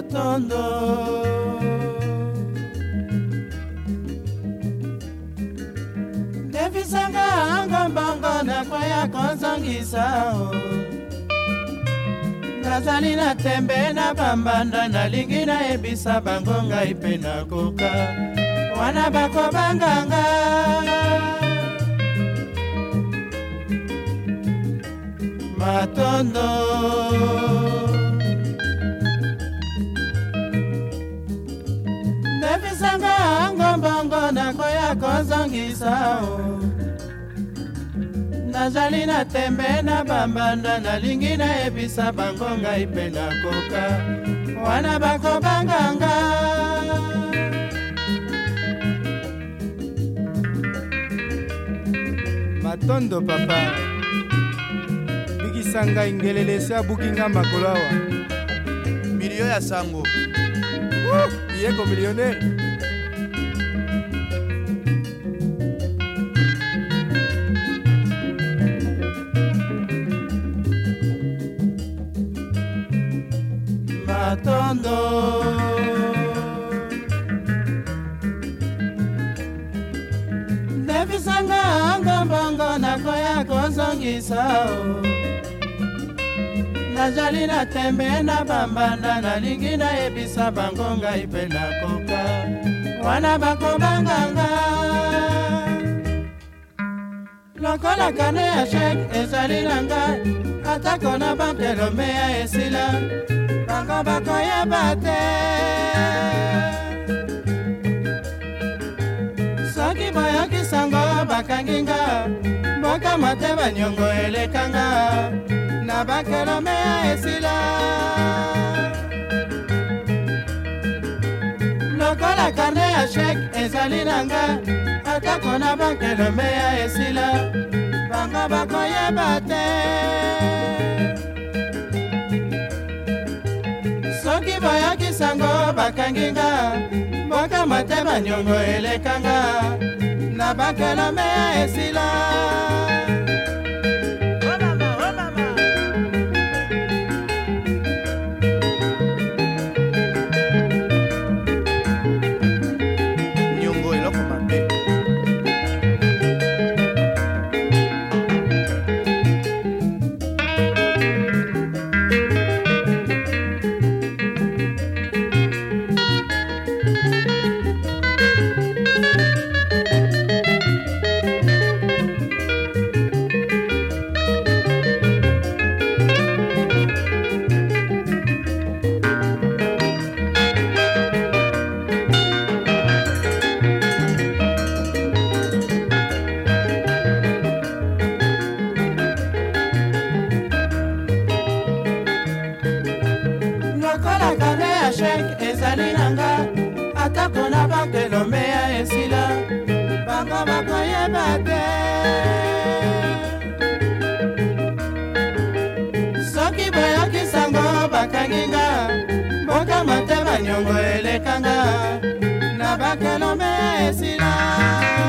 batanda ndefisanga angambanga nakwaya konzangisa nazali na tembe na bambanda nalingi nayebisa bango ngai mpe nakoka wana bakobanganga matondo ntango ya kozongisa o nazali na tembe na bambanda nalingi nayebisa bango ngai mpe nakoka wana bakobanganga matondo papa bikisa ngai ngelele esi abuki nga makolo awa milio ya sango uh, yeko millionnaire matondo ndebisanga ngombongo nakoya kozongisa o nazali natembe na bambanda nalingi nayebisa bango ngai mpe nakoka wana bakobanganga lokola kano ya shek ezali na ngai atako na banke lomeya esila bango bakoyeba te soki boyokisango bakanginga bokama te baniongo elekanga na bakelome ya esila lokola karne ya shek ezali na nga atako na bakelome ya esila bango bakoyeba te bakangi nga mboka motema nyongo elekanga na bakelome ya esila eshek ezali na nga atako na banke lomeya esila bango bakoyeba te soki boyokisango bakangi nga mboka motema nyongo elekanga na banke lomeya esila